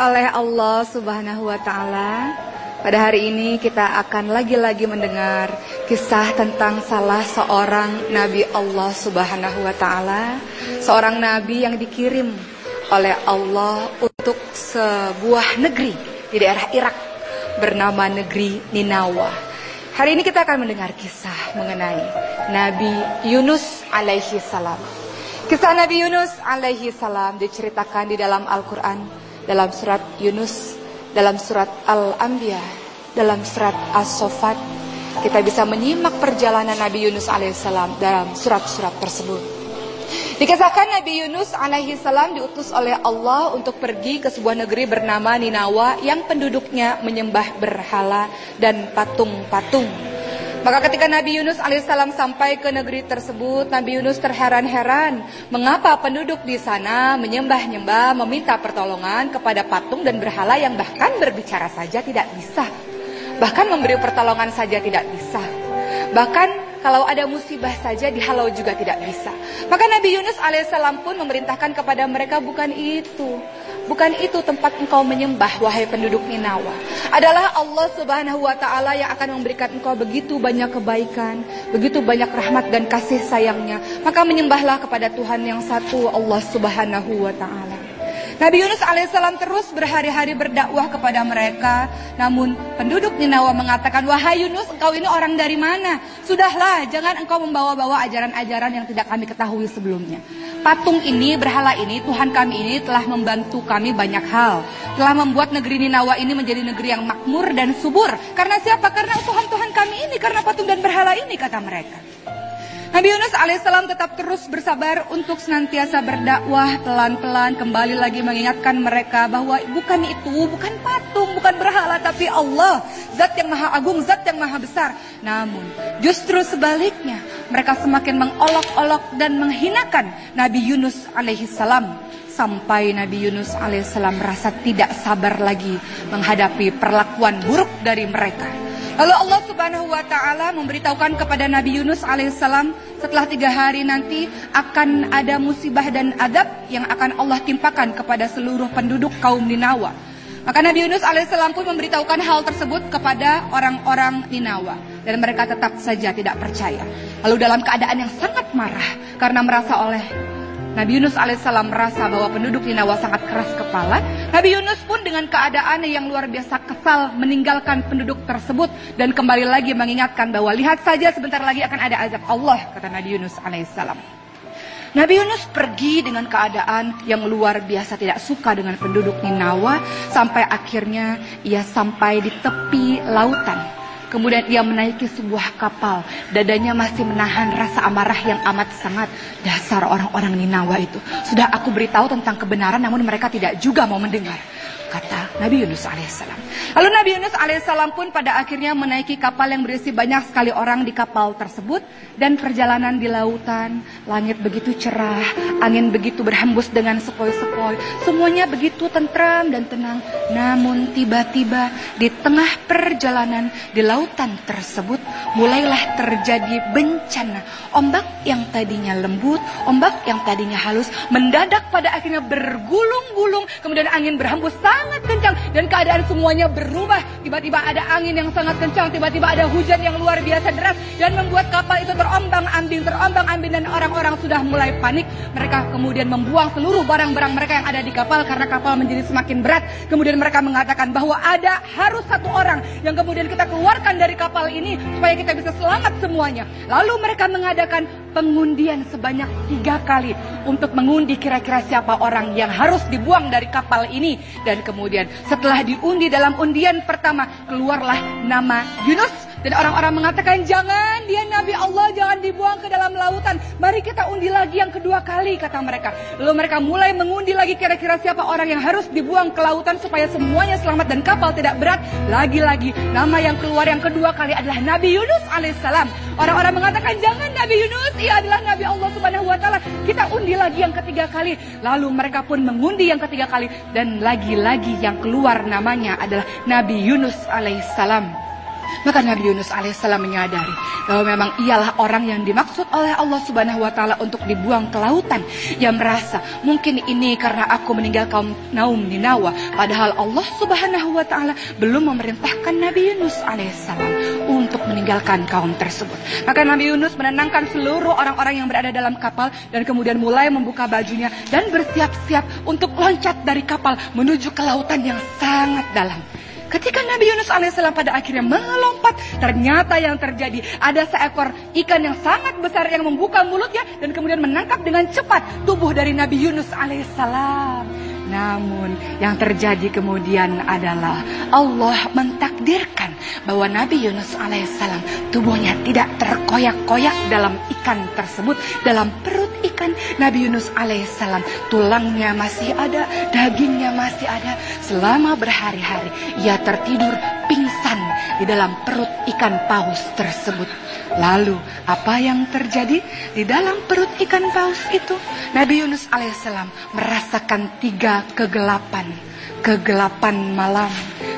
oleh Allah Subhanahu wa taala. Pada hari ini kita akan lagi-lagi mendengar kisah tentang salah seorang nabi Allah Subhanahu wa taala, seorang nabi yang dikirim oleh Allah untuk sebuah negeri di daerah Irak bernama negeri Ninawa. Hari ini kita akan mendengar kisah mengenai Nabi Yunus alaihi salam. Kisah Nabi Yunus alaihi salam diceritakan di dalam Al-Quran, dalam surat Yunus, dalam surat Al-Anbiya, dalam surat As-Sofat. Kita bisa menyimak perjalanan Nabi Yunus alaihissalam dalam surat-surat tersebut. Dikisahkan Nabi Yunus alaihi salam diutus oleh Allah untuk pergi ke sebuah negeri bernama Ninawa yang penduduknya menyembah berhala dan patung-patung. Maka ketika Nabi Yunus alaihissalam sampai ke negeri tersebut, Nabi Yunus terheran-heran mengapa penduduk di sana menyembah-nyembah, meminta pertolongan kepada patung dan berhala yang bahkan berbicara saja tidak bisa. Bahkan memberi pertolongan saja tidak bisa. Bahkan kalau ada musibah saja dihalau juga tidak bisa. Maka Nabi Yunus alaihissalam pun memerintahkan kepada mereka bukan itu. Bukan itu tempat engkau menyembah wahai penduduk Ninawa. Adalah Allah Subhanahu wa taala yang akan memberikan engkau begitu banyak kebaikan, begitu banyak rahmat dan kasih sayangnya. Maka menyembahlah kepada Tuhan yang satu Allah Subhanahu wa taala. Nabi Yunus alaihissalam terus berhari-hari berdakwah kepada mereka. Namun penduduk Ninawa mengatakan, Wahai Yunus, engkau ini orang dari mana? Sudahlah, jangan engkau membawa-bawa ajaran-ajaran yang tidak kami ketahui sebelumnya. Patung ini, berhala ini, Tuhan kami ini telah membantu kami banyak hal. Telah membuat negeri Ninawa ini menjadi negeri yang makmur dan subur. Karena siapa? Karena Tuhan-Tuhan kami ini, karena patung dan berhala ini, kata mereka. Nabi Yunus alaihissalam tetap terus bersabar untuk senantiasa berdakwah pelan-pelan kembali lagi mengingatkan mereka bahwa bukan itu, bukan patung, bukan berhala, tapi Allah, zat yang maha agung, zat yang maha besar. Namun justru sebaliknya, mereka semakin mengolok-olok dan menghinakan Nabi Yunus alaihissalam sampai Nabi Yunus alaihissalam merasa tidak sabar lagi menghadapi perlakuan buruk dari mereka. Lalu Allah Subhanahu wa taala memberitahukan kepada Nabi Yunus alaihissalam setelah tiga hari nanti akan ada musibah dan adab yang akan Allah timpakan kepada seluruh penduduk kaum Ninawa. Maka Nabi Yunus alaihissalam pun memberitahukan hal tersebut kepada orang-orang Ninawa dan mereka tetap saja tidak percaya. Lalu dalam keadaan yang sangat marah karena merasa oleh Nabi Yunus alaihissalam merasa bahwa penduduk Ninawa sangat keras kepala. Nabi Yunus pun dengan keadaan yang luar biasa kesal meninggalkan penduduk tersebut dan kembali lagi mengingatkan bahwa lihat saja sebentar lagi akan ada azab Allah kata Nabi Yunus alaihissalam. Nabi Yunus pergi dengan keadaan yang luar biasa tidak suka dengan penduduk Ninawa sampai akhirnya ia sampai di tepi lautan. Kemudian ia menaiki sebuah kapal. Dadanya masih menahan rasa amarah yang amat sangat. Dasar orang-orang Ninawa itu. Sudah aku beritahu tentang kebenaran namun mereka tidak juga mau mendengar. Kata Nabi Yunus alaihissalam. Lalu Nabi Yunus alaihissalam pun pada akhirnya menaiki kapal yang berisi banyak sekali orang di kapal tersebut. Dan perjalanan di lautan, langit begitu cerah, angin begitu berhembus dengan sepoi-sepoi. Semuanya begitu tentram dan tenang. Namun tiba-tiba di tengah perjalanan di lautan tersebut mulailah terjadi bencana. Ombak yang tadinya lembut, ombak yang tadinya halus, mendadak pada akhirnya bergulung-gulung. Kemudian angin berhembus sangat kencang dan keadaan semuanya berubah. Tiba-tiba ada angin yang sangat kencang, tiba-tiba ada hujan yang luar biasa deras dan membuat kapal itu terombang-ambing, terombang-ambing dan orang-orang sudah mulai panik. Mereka kemudian membuang seluruh barang-barang mereka yang ada di kapal karena kapal menjadi semakin berat. Kemudian mereka mengatakan bahwa ada harus satu orang yang kemudian kita keluarkan dari kapal ini supaya kita bisa selamat semuanya. Lalu mereka mengadakan pengundian sebanyak tiga kali untuk mengundi kira-kira siapa orang yang harus dibuang dari kapal ini. Dan kemudian setelah diundi dalam undian pertama keluarlah nama Yunus dan orang-orang mengatakan jangan dia Nabi Allah jangan dibuang ke dalam lautan. Mari kita undi lagi yang kedua kali kata mereka. Lalu mereka mulai mengundi lagi kira-kira siapa orang yang harus dibuang ke lautan supaya semuanya selamat dan kapal tidak berat. Lagi-lagi nama yang keluar yang kedua kali adalah Nabi Yunus alaihissalam. Orang-orang mengatakan jangan Nabi Yunus ia adalah Nabi Allah subhanahu wa taala. Kita undi lagi yang ketiga kali. Lalu mereka pun mengundi yang ketiga kali dan lagi-lagi yang keluar namanya adalah Nabi Yunus alaihissalam. Maka Nabi Yunus alaihissalam menyadari bahwa memang ialah orang yang dimaksud oleh Allah Subhanahu wa taala untuk dibuang ke lautan. Ia merasa mungkin ini karena aku meninggal kaum Naum Ninawa, padahal Allah Subhanahu wa taala belum memerintahkan Nabi Yunus alaihissalam untuk meninggalkan kaum tersebut. Maka Nabi Yunus menenangkan seluruh orang-orang yang berada dalam kapal dan kemudian mulai membuka bajunya dan bersiap-siap untuk loncat dari kapal menuju ke lautan yang sangat dalam. Ketika Nabi Yunus alaihissalam pada akhirnya melompat, ternyata yang terjadi ada seekor ikan yang sangat besar yang membuka mulutnya dan kemudian menangkap dengan cepat tubuh dari Nabi Yunus alaihissalam. Namun yang terjadi kemudian adalah Allah mentakdirkan bahwa Nabi Yunus alaihissalam tubuhnya tidak terkoyak-koyak dalam ikan tersebut, dalam perut ikan Nabi Yunus alaihissalam tulangnya masih ada, dagingnya masih ada. Selama berhari-hari ia tertidur di dalam perut ikan paus tersebut. Lalu apa yang terjadi di dalam perut ikan paus itu? Nabi Yunus alaihissalam merasakan tiga kegelapan. Kegelapan malam,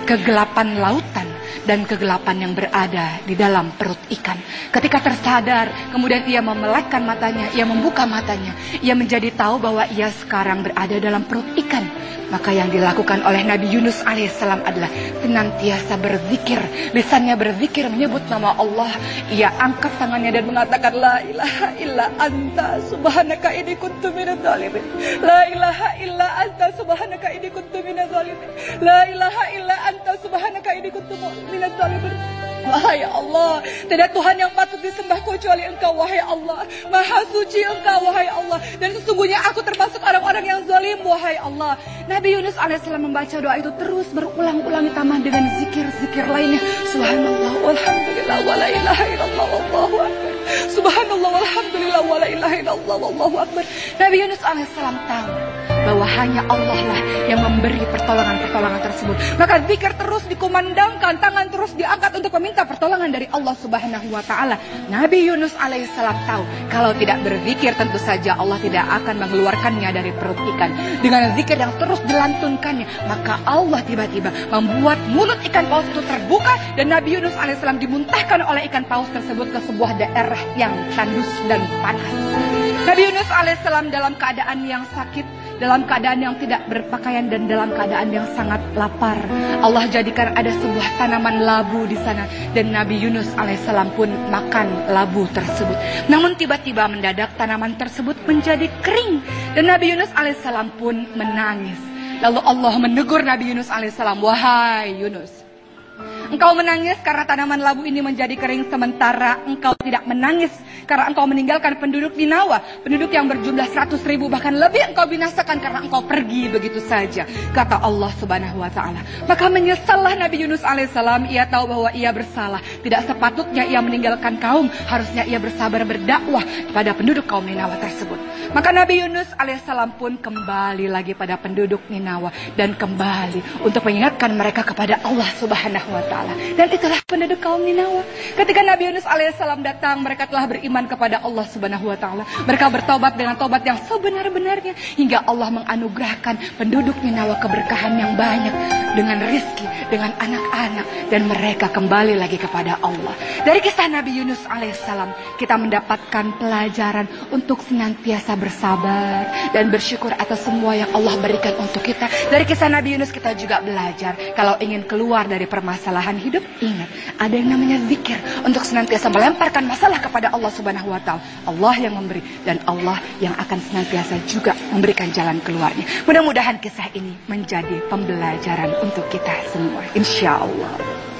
kegelapan lautan, dan kegelapan yang berada di dalam perut ikan. Ketika tersadar, kemudian ia memelekkan matanya, ia membuka matanya, ia menjadi tahu bahwa ia sekarang berada dalam perut ikan. Maka yang dilakukan oleh Nabi Yunus alaihissalam adalah senantiasa berzikir. Lisannya berzikir menyebut nama Allah. Ia angkat tangannya dan mengatakan La ilaha illa anta subhanaka ini kuntu minaz zalimin. La ilaha illa anta subhanaka ini kuntu minaz zalimin. La ilaha illa anta subhanaka Wahai Allah, tidak Tuhan yang patut disembah kecuali Engkau, wahai Allah. Maha suci Engkau, wahai Allah. Dan sesungguhnya aku termasuk orang-orang yang zalim, wahai Allah. Nabi Yunus alaihissalam membaca doa itu terus berulang-ulang ditambah dengan zikir-zikir lainnya. Subhanallah, walhamdulillah, wa la illallah, wallahu akbar. Subhanallah, walhamdulillah, wa la ilaha illallah, wallahu akbar. Nabi Yunus alaihissalam tahu bahwa hanya Allah lah yang memberi pertolongan-pertolongan tersebut. Maka zikir terus dikumandangkan, tangan terus diangkat untuk meminta pertolongan dari Allah Subhanahu wa taala. Nabi Yunus alaihissalam tahu kalau tidak berzikir tentu saja Allah tidak akan mengeluarkannya dari perut ikan. Dengan zikir yang terus dilantunkannya, maka Allah tiba-tiba membuat mulut ikan paus itu terbuka dan Nabi Yunus alaihissalam dimuntahkan oleh ikan paus tersebut ke sebuah daerah yang tandus dan panas. Nabi Yunus alaihissalam dalam keadaan yang sakit dalam keadaan yang tidak berpakaian dan dalam keadaan yang sangat lapar. Allah jadikan ada sebuah tanaman labu di sana dan Nabi Yunus alaihissalam pun makan labu tersebut. Namun tiba-tiba mendadak tanaman tersebut menjadi kering dan Nabi Yunus alaihissalam pun menangis. Lalu Allah menegur Nabi Yunus alaihissalam, wahai Yunus, Engkau menangis karena tanaman labu ini menjadi kering sementara engkau tidak menangis karena engkau meninggalkan penduduk Ninawa. Penduduk yang berjumlah 100 ribu bahkan lebih engkau binasakan karena engkau pergi begitu saja. Kata Allah subhanahu wa ta'ala. Maka menyesallah Nabi Yunus alaihissalam. Ia tahu bahwa ia bersalah. Tidak sepatutnya ia meninggalkan kaum. Harusnya ia bersabar berdakwah kepada penduduk kaum Ninawa tersebut. Maka Nabi Yunus alaihissalam pun kembali lagi pada penduduk Ninawa. Dan kembali untuk mengingatkan mereka kepada Allah subhanahu wa ta'ala. Dan itulah penduduk kaum Ninawa. Ketika Nabi Yunus alaihissalam datang, mereka telah beriman kepada Allah Subhanahu wa taala. Mereka bertobat dengan tobat yang sebenar-benarnya hingga Allah menganugerahkan penduduk Ninawa keberkahan yang banyak dengan rizki, dengan anak-anak dan mereka kembali lagi kepada Allah. Dari kisah Nabi Yunus alaihissalam, kita mendapatkan pelajaran untuk senantiasa bersabar dan bersyukur atas semua yang Allah berikan untuk kita. Dari kisah Nabi Yunus kita juga belajar kalau ingin keluar dari permasalahan permasalahan hidup, ingat, ada yang namanya zikir untuk senantiasa melemparkan masalah kepada Allah Subhanahu wa taala. Allah yang memberi dan Allah yang akan senantiasa juga memberikan jalan keluarnya. Mudah-mudahan kisah ini menjadi pembelajaran untuk kita semua. Insya Allah.